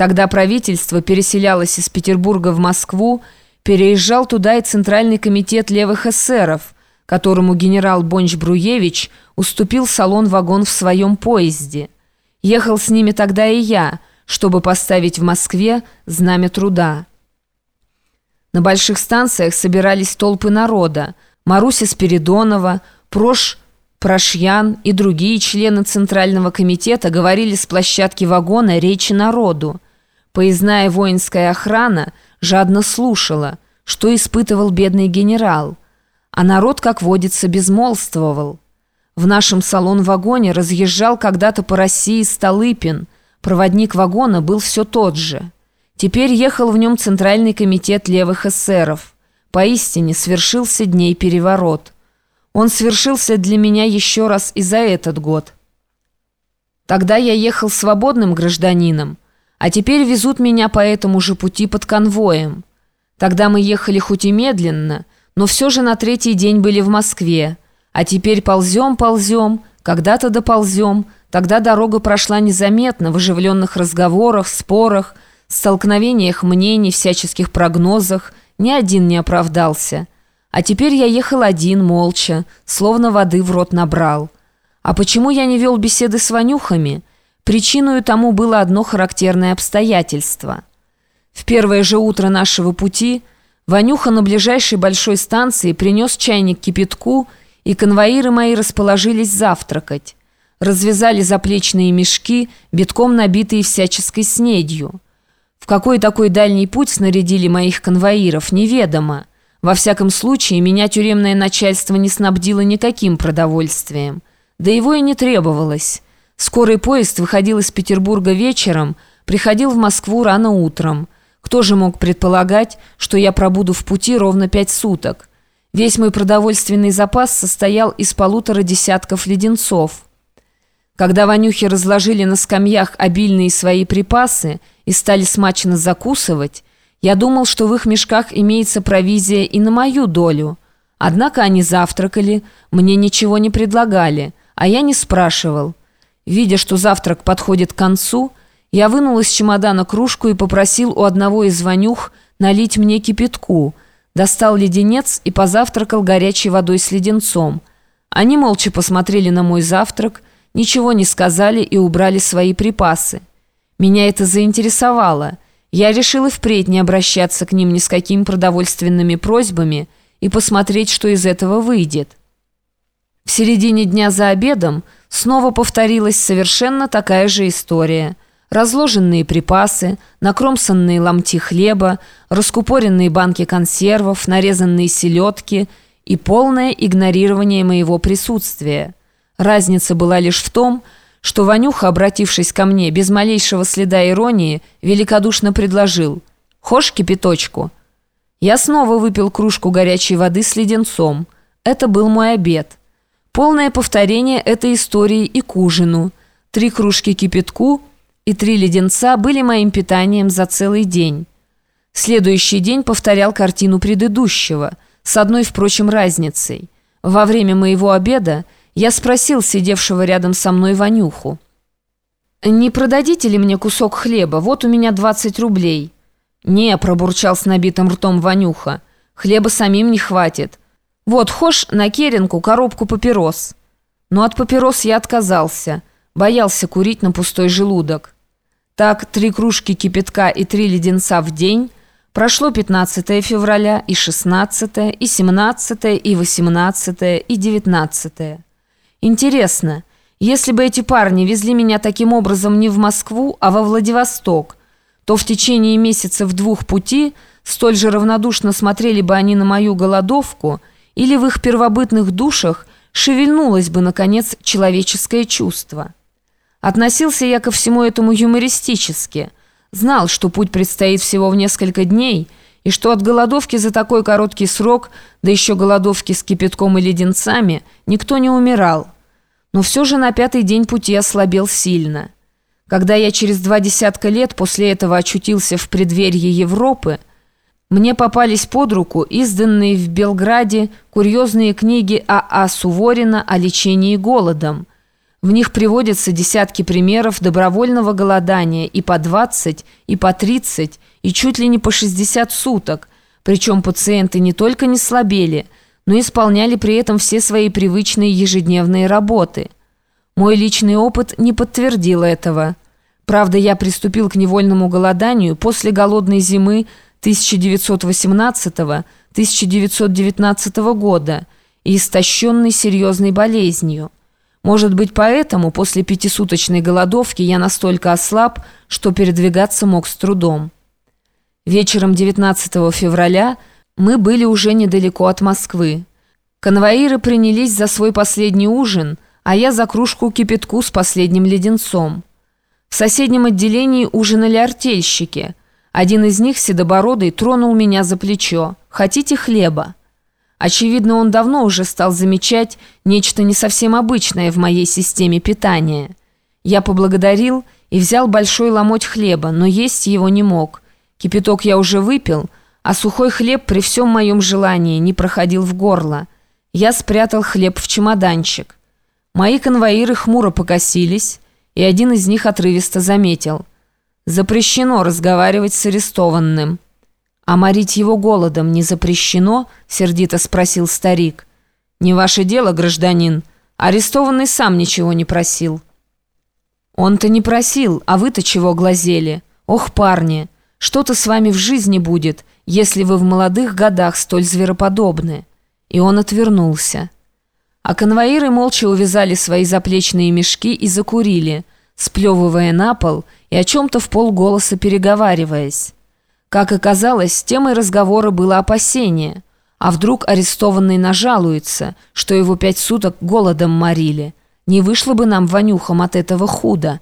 Тогда правительство переселялось из Петербурга в Москву, переезжал туда и Центральный комитет левых эсеров, которому генерал Бонч-Бруевич уступил салон-вагон в своем поезде. Ехал с ними тогда и я, чтобы поставить в Москве знамя труда. На больших станциях собирались толпы народа. Маруся Спиридонова, Прош Прошьян и другие члены Центрального комитета говорили с площадки вагона речи народу. Поездная воинская охрана жадно слушала, что испытывал бедный генерал, а народ, как водится, безмолвствовал. В нашем салон-вагоне разъезжал когда-то по России Столыпин, проводник вагона был все тот же. Теперь ехал в нем Центральный комитет левых эсеров. Поистине свершился дней переворот. Он свершился для меня еще раз и за этот год. Тогда я ехал свободным гражданином, а теперь везут меня по этому же пути под конвоем. Тогда мы ехали хоть и медленно, но все же на третий день были в Москве. А теперь ползем-ползем, когда-то доползем. Тогда дорога прошла незаметно в оживленных разговорах, спорах, столкновениях мнений, всяческих прогнозах. Ни один не оправдался. А теперь я ехал один, молча, словно воды в рот набрал. А почему я не вел беседы с Ванюхами?» Причиной тому было одно характерное обстоятельство. В первое же утро нашего пути Ванюха на ближайшей большой станции принес чайник кипятку, и конвоиры мои расположились завтракать. Развязали заплечные мешки, битком набитые всяческой снедью. В какой такой дальний путь снарядили моих конвоиров, неведомо. Во всяком случае, меня тюремное начальство не снабдило никаким продовольствием. Да его и не требовалось. Скорый поезд выходил из Петербурга вечером, приходил в Москву рано утром. Кто же мог предполагать, что я пробуду в пути ровно пять суток? Весь мой продовольственный запас состоял из полутора десятков леденцов. Когда Ванюхи разложили на скамьях обильные свои припасы и стали смачно закусывать, я думал, что в их мешках имеется провизия и на мою долю. Однако они завтракали, мне ничего не предлагали, а я не спрашивал. Видя, что завтрак подходит к концу, я вынул из чемодана кружку и попросил у одного из Ванюх налить мне кипятку, достал леденец и позавтракал горячей водой с леденцом. Они молча посмотрели на мой завтрак, ничего не сказали и убрали свои припасы. Меня это заинтересовало. Я решил и впредь не обращаться к ним ни с какими продовольственными просьбами и посмотреть, что из этого выйдет. В середине дня за обедом снова повторилась совершенно такая же история. Разложенные припасы, накромсанные ломти хлеба, раскупоренные банки консервов, нарезанные селедки и полное игнорирование моего присутствия. Разница была лишь в том, что Ванюха, обратившись ко мне без малейшего следа иронии, великодушно предложил «Хошь кипяточку?» Я снова выпил кружку горячей воды с леденцом. Это был мой обед. Полное повторение этой истории и к ужину. Три кружки кипятку и три леденца были моим питанием за целый день. Следующий день повторял картину предыдущего, с одной, впрочем, разницей. Во время моего обеда я спросил сидевшего рядом со мной Ванюху. «Не продадите ли мне кусок хлеба? Вот у меня 20 рублей». «Не», — пробурчал с набитым ртом Ванюха, — «хлеба самим не хватит. «Вот, хошь на керенку коробку папирос». Но от папирос я отказался, боялся курить на пустой желудок. Так, три кружки кипятка и три леденца в день. Прошло 15 февраля, и 16, и 17, и 18, и 19. Интересно, если бы эти парни везли меня таким образом не в Москву, а во Владивосток, то в течение месяцев двух пути столь же равнодушно смотрели бы они на мою голодовку – или в их первобытных душах шевельнулось бы, наконец, человеческое чувство. Относился я ко всему этому юмористически, знал, что путь предстоит всего в несколько дней, и что от голодовки за такой короткий срок, да еще голодовки с кипятком и леденцами, никто не умирал. Но все же на пятый день пути ослабел сильно. Когда я через два десятка лет после этого очутился в преддверии Европы, мне попались под руку изданные в Белграде курьезные книги А.А. Суворина о лечении голодом. В них приводятся десятки примеров добровольного голодания и по 20, и по 30, и чуть ли не по 60 суток, причем пациенты не только не слабели, но исполняли при этом все свои привычные ежедневные работы. Мой личный опыт не подтвердил этого. Правда, я приступил к невольному голоданию после голодной зимы 1918-1919 года и истощенной серьезной болезнью. Может быть, поэтому после пятисуточной голодовки я настолько ослаб, что передвигаться мог с трудом. Вечером 19 февраля мы были уже недалеко от Москвы. Конвоиры принялись за свой последний ужин, а я за кружку кипятку с последним леденцом. В соседнем отделении ужинали артельщики. Один из них, седобородый, тронул меня за плечо. «Хотите хлеба?» Очевидно, он давно уже стал замечать нечто не совсем обычное в моей системе питания. Я поблагодарил и взял большой ломоть хлеба, но есть его не мог. Кипяток я уже выпил, а сухой хлеб при всем моем желании не проходил в горло. Я спрятал хлеб в чемоданчик. Мои конвоиры хмуро покосились, и один из них отрывисто заметил. «Запрещено разговаривать с арестованным». «А морить его голодом не запрещено?» — сердито спросил старик. «Не ваше дело, гражданин. Арестованный сам ничего не просил». «Он-то не просил, а вы-то чего глазели? Ох, парни, что-то с вами в жизни будет, если вы в молодых годах столь звероподобны». И он отвернулся. А конвоиры молча увязали свои заплечные мешки и закурили, сплевывая на пол и о чем-то в полголоса переговариваясь. Как оказалось, темой разговора было опасение. А вдруг арестованный нажалуется, что его пять суток голодом морили? Не вышло бы нам вонюхам от этого худо.